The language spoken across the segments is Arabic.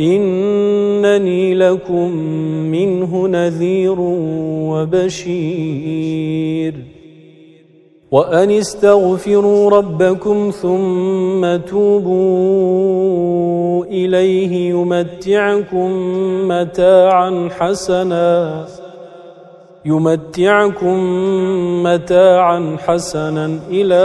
إنني لكم منه نذير وبشير. وأن استغفروا ربكم ثم توبوا إليه يمتعكم متاعا حسناً. يمتعكم متاعا حسنا إلى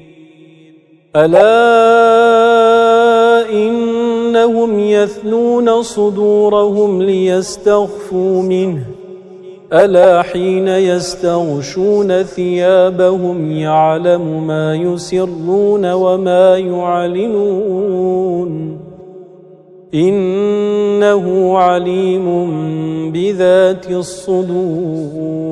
ألا إنهم يثنون صدورهم ليستغفوا منه ألا حين يستغشون ثيابهم يعلم ما يسرون وما يعلنون إنه عليم بذات الصدور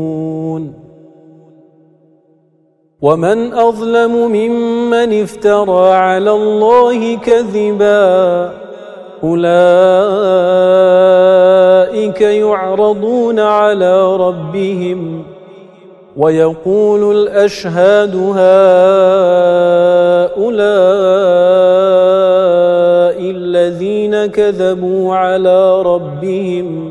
ومن أظلم ممن افترى على الله كذبا أولئك يعرضون على ربهم ويقول الأشهاد هؤلاء الذين كذبوا على ربهم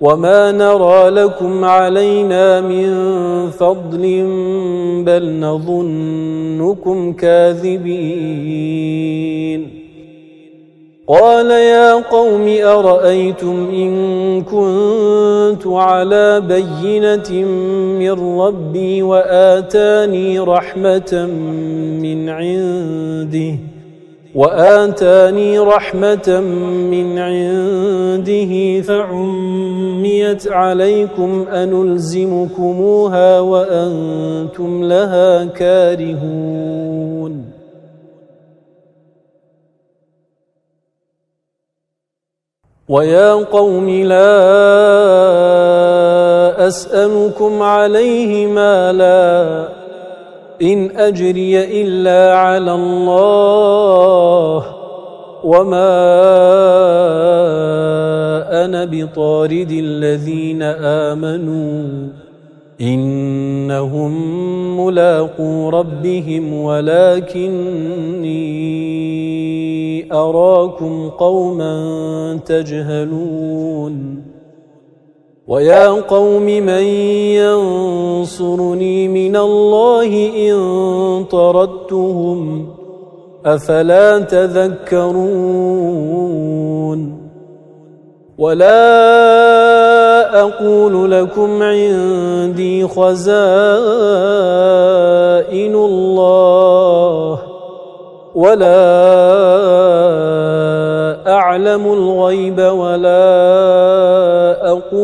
وما نرى لكم علينا من فضل بل نظنكم كاذبين قال يا قوم أرأيتم إن كنت على بينة من ربي وآتاني رحمة من عنده وآتاني رحمة من عنده فعميت عليكم أنلزمكموها وأنتم لها كارهون. ويا قوم لا أسألكم عليه مالا إن أجري إلا على الله وما أنا بطارد الذين آمنوا إنهم ملاقو ربهم ولكني أراكم قوما تجهلون ويا قوم من ينصرني من الله إن طردتهم أفلا تذكرون ولا أقول لكم عندي خزائن الله ولا أعلم الغيب ولا أقول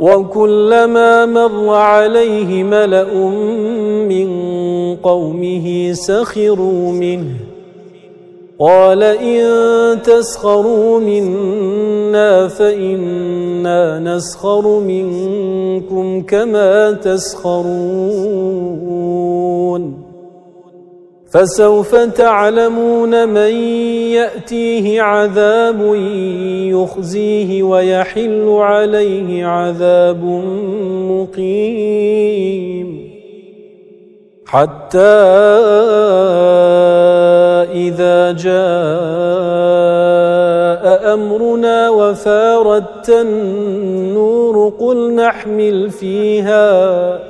وكلما مر عليه ملأ من قومه سخروا منه. قال إن تسخروا منا فإنا نسخر منكم كما تسخرون. فسوف تعلمون من يأتيه عذاب يخزيه ويحل عليه عذاب مقيم. حتى إذا جاء أمرنا وفاردت النور قل نحمل فيها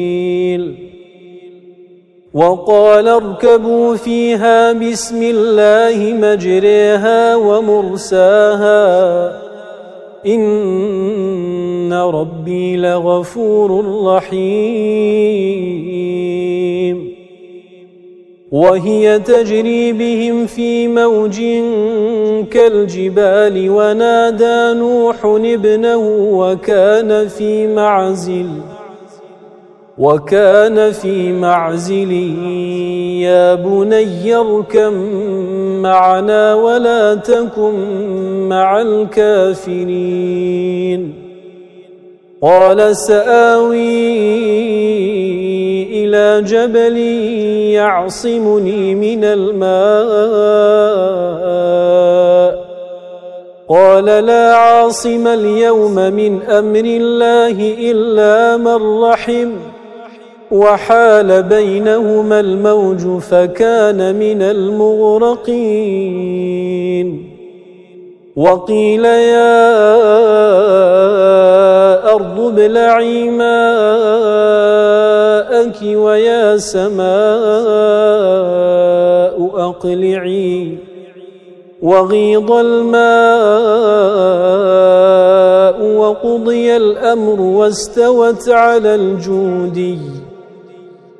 وقال اركبوا فيها بسم الله مجريها ومرساها. إن ربي لغفور رحيم. وهي تجري بهم في موج كالجبال ونادى نوح ابنه وكان في معزل. وكان في معزل يا بني اركم معنا ولا تكن مع الكافرين. قال سآوي إلى جبل يعصمني من الماء. قال لا عاصم اليوم من أمر الله إلا من رحمه وحال بينهما الموج فكان من المغرقين. وقيل يا أرض ابلعي ماءك ويا سماء أقلعي. وغيض الماء وقضي الأمر واستوت على الجودي.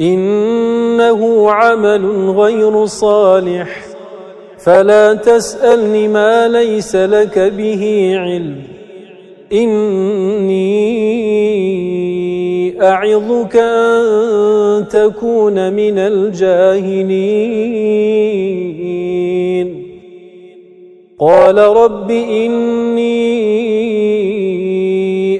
إنه عمل غير صالح. فلا تسألني ما ليس لك به علم. إني أعظك أن تكون من الجاهلين. قال رب إني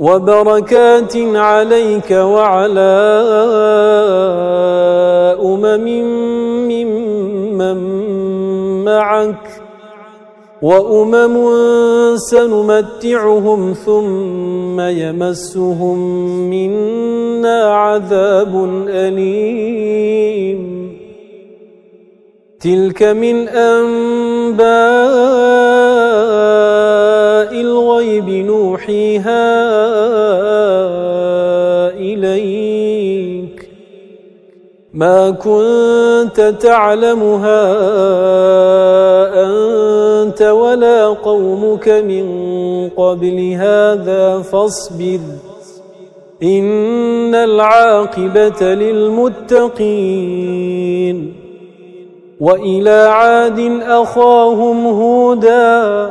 وبركات عليك وعلى أمم ممن معك وأمم سنمتعهم ثم يمسهم منا عذاب أليم. تلك من أنباء الغيب نوحيها إليك. ما كنت تعلمها أنت ولا قومك من قبل هذا فاصبر. إن العاقبة للمتقين. وإلى عاد أخاهم هودا.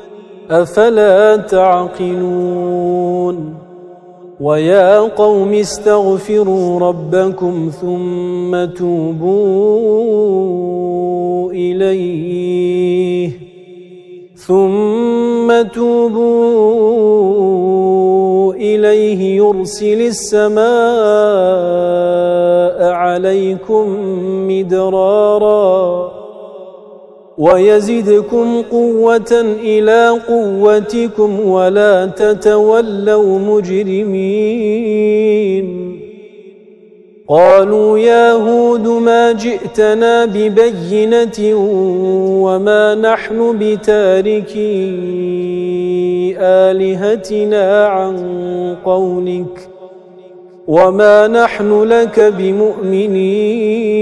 أفلا تعقلون ويا قوم استغفروا ربكم ثم توبوا إليه ثم توبوا إليه يرسل السماء عليكم مدراراً ويزدكم قوة إلى قوتكم ولا تتولوا مجرمين. قالوا يا هود ما جئتنا ببينة وما نحن بتاركي آلهتنا عن قولك وما نحن لك بمؤمنين.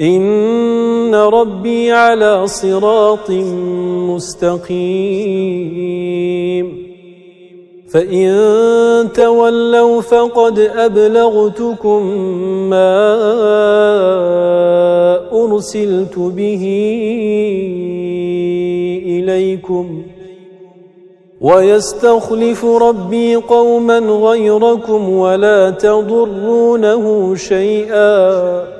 إن ربي على صراط مستقيم. فإن تولوا فقد أبلغتكم ما أرسلت به إليكم. ويستخلف ربي قوما غيركم ولا تضرونه شيئا.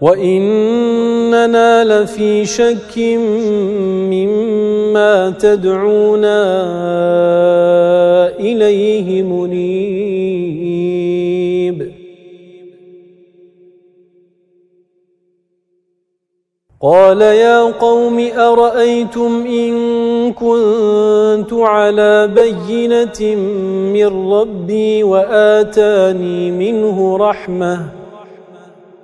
وَإِنَّنَا لَفِي شَكٍّ مِّمَّا تَدْعُونَا إِلَيْهِ مُرِيبٍ قَالَ يَا قَوْمِ أَرَأَيْتُمْ إِن كُنتُ عَلَى بَيِّنَةٍ مِّن رَّبِّي وَآتَانِي مِنْهُ رَحْمَةً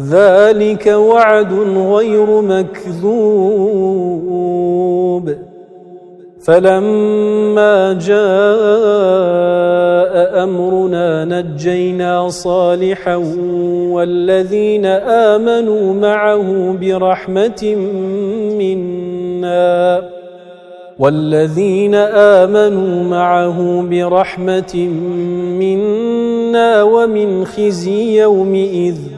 ذلك وعد غير مكذوب. فلما جاء أمرنا نجينا صالحا والذين آمنوا معه برحمة منا والذين آمنوا معه برحمة منا ومن خزي يومئذ.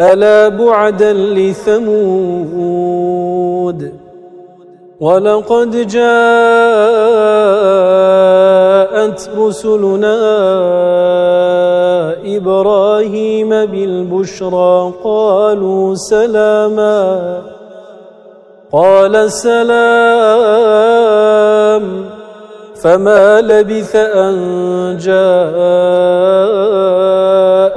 ألا بعدا لثمود ولقد جاءت رسلنا إبراهيم بالبشرى قالوا سلاما قال سلام فما لبث أن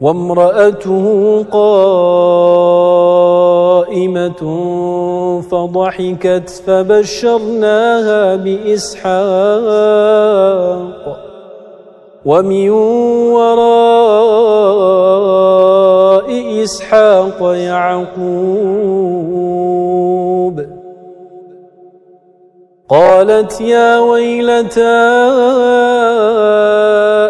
وامرأته قائمة فضحكت فبشرناها بإسحاق ومن وراء إسحاق يعقوب قالت يا ويلتى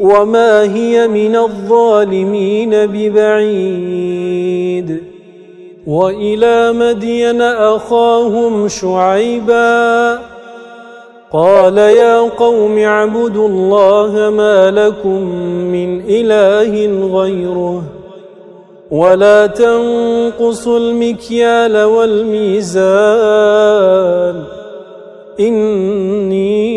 وما هي من الظالمين ببعيد وإلى مدين أخاهم شعيبا قال يا قوم اعبدوا الله ما لكم من إله غيره ولا تنقصوا المكيال والميزان إني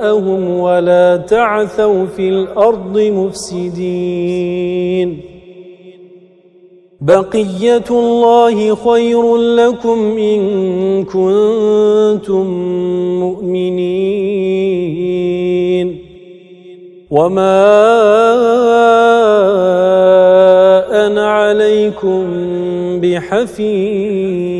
أشياءهم ولا تعثوا في الأرض مفسدين بقية الله خير لكم إن كنتم مؤمنين وما أنا عليكم بحفيظ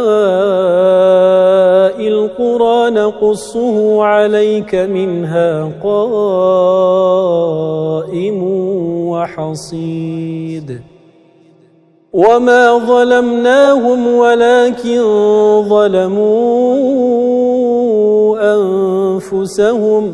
نقصه عليك منها قائم وحصيد. وما ظلمناهم ولكن ظلموا أنفسهم.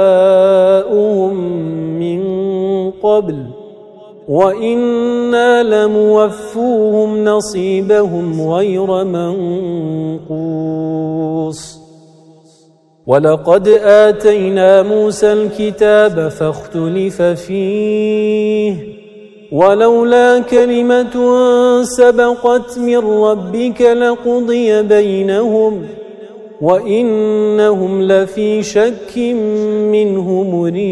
وَإِنَّا لَمُوَفُّوهُمْ نَصِيبَهُمْ غَيْرَ مَنقُوصٍ وَلَقَدْ آتَيْنَا مُوسَى الْكِتَابَ فَاخْتُلِفَ فِيهِ وَلَوْلَا كَلِمَةٌ سَبَقَتْ مِنْ رَبِّكَ لَقُضِيَ بَيْنَهُمْ وَإِنَّهُمْ لَفِي شَكٍّ مِنْهُ مُرِيبٍ